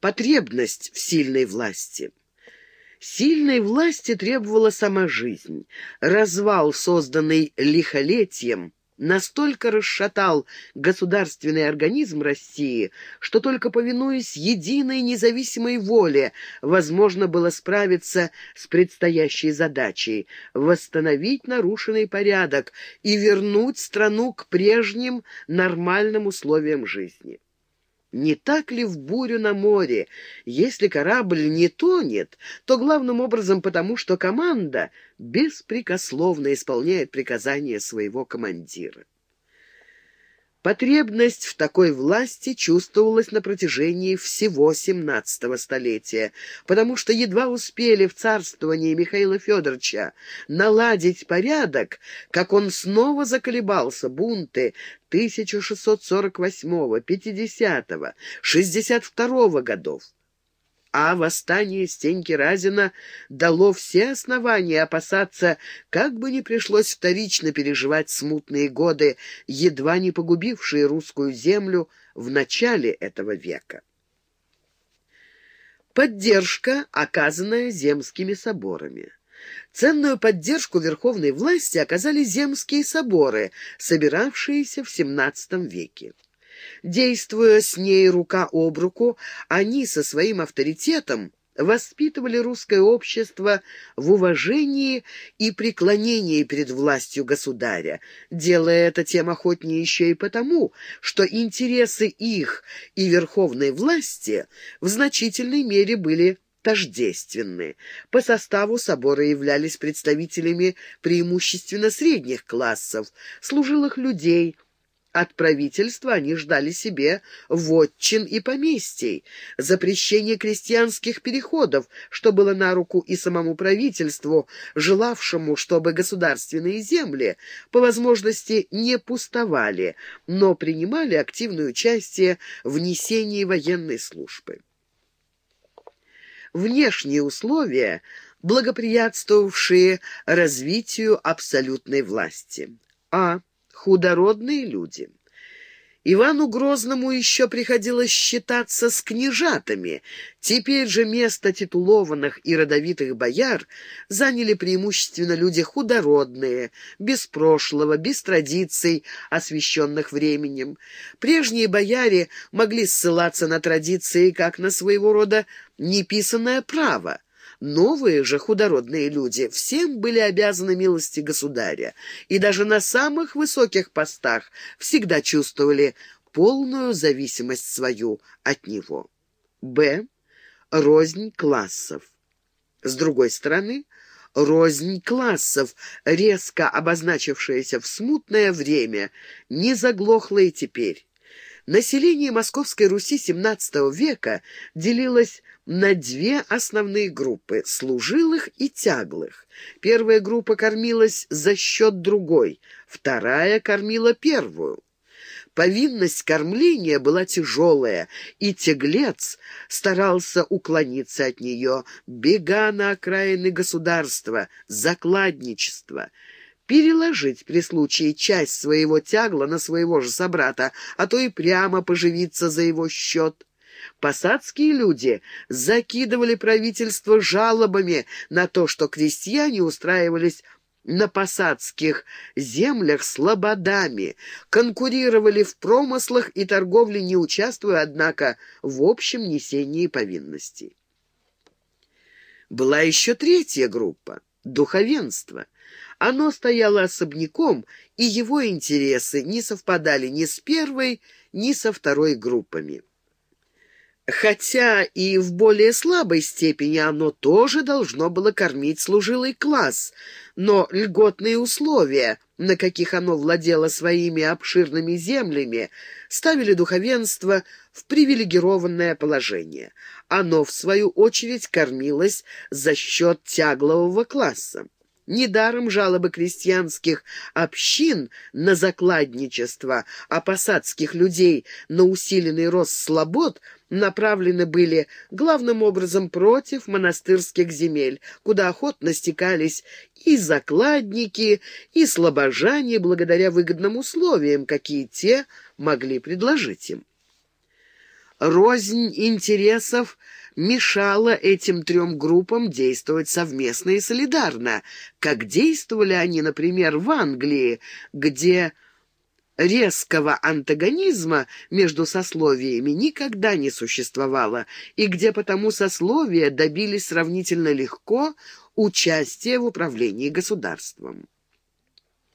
потребность в сильной власти. Сильной власти требовала сама жизнь. Развал, созданный лихолетием, настолько расшатал государственный организм России, что только повинуясь единой независимой воле возможно было справиться с предстоящей задачей — восстановить нарушенный порядок и вернуть страну к прежним нормальным условиям жизни. Не так ли в бурю на море? Если корабль не тонет, то главным образом потому, что команда беспрекословно исполняет приказания своего командира. Потребность в такой власти чувствовалась на протяжении всего XVII столетия, потому что едва успели в царствовании Михаила Федоровича наладить порядок, как он снова заколебался. Бунты 1648, 50, 62 годов а восстание Стеньки Разина дало все основания опасаться, как бы ни пришлось вторично переживать смутные годы, едва не погубившие русскую землю в начале этого века. Поддержка, оказанная земскими соборами. Ценную поддержку верховной власти оказали земские соборы, собиравшиеся в XVII веке. Действуя с ней рука об руку, они со своим авторитетом воспитывали русское общество в уважении и преклонении перед властью государя, делая это тем охотнее еще и потому, что интересы их и верховной власти в значительной мере были тождественны. По составу собора являлись представителями преимущественно средних классов, служилых людей – от правительства они ждали себе вотчин и поместий, запрещение крестьянских переходов, что было на руку и самому правительству, желавшему, чтобы государственные земли по возможности не пустовали, но принимали активное участие в несении военной службы. Внешние условия, благоприятствовавшие развитию абсолютной власти. А худородные люди. Ивану Грозному еще приходилось считаться с княжатами. Теперь же место титулованных и родовитых бояр заняли преимущественно люди худородные, без прошлого, без традиций, освященных временем. Прежние бояре могли ссылаться на традиции как на своего рода неписанное право. Новые же худородные люди всем были обязаны милости государя, и даже на самых высоких постах всегда чувствовали полную зависимость свою от него. Б. Рознь классов. С другой стороны, рознь классов, резко обозначившаяся в смутное время, не заглохла и теперь. Население Московской Руси XVII века делилось на две основные группы – служилых и тяглых. Первая группа кормилась за счет другой, вторая кормила первую. Повинность кормления была тяжелая, и тяглец старался уклониться от нее, бега на окраины государства, закладничество – переложить при случае часть своего тягла на своего же собрата, а то и прямо поживиться за его счет. Посадские люди закидывали правительство жалобами на то, что крестьяне устраивались на посадских землях слободами, конкурировали в промыслах и торговле, не участвуя, однако, в общем несении повинностей. Была еще третья группа — духовенство — оно стояло особняком, и его интересы не совпадали ни с первой, ни со второй группами. Хотя и в более слабой степени оно тоже должно было кормить служилый класс, но льготные условия, на каких оно владело своими обширными землями, ставили духовенство в привилегированное положение. Оно, в свою очередь, кормилось за счет тяглового класса. Недаром жалобы крестьянских общин на закладничество, а посадских людей на усиленный рост слобод направлены были главным образом против монастырских земель, куда охотно стекались и закладники, и слабожане благодаря выгодным условиям, какие те могли предложить им. рознь интересов мешала этим трем группам действовать совместно и солидарно, как действовали они, например, в Англии, где резкого антагонизма между сословиями никогда не существовало, и где потому сословия добились сравнительно легко участия в управлении государством.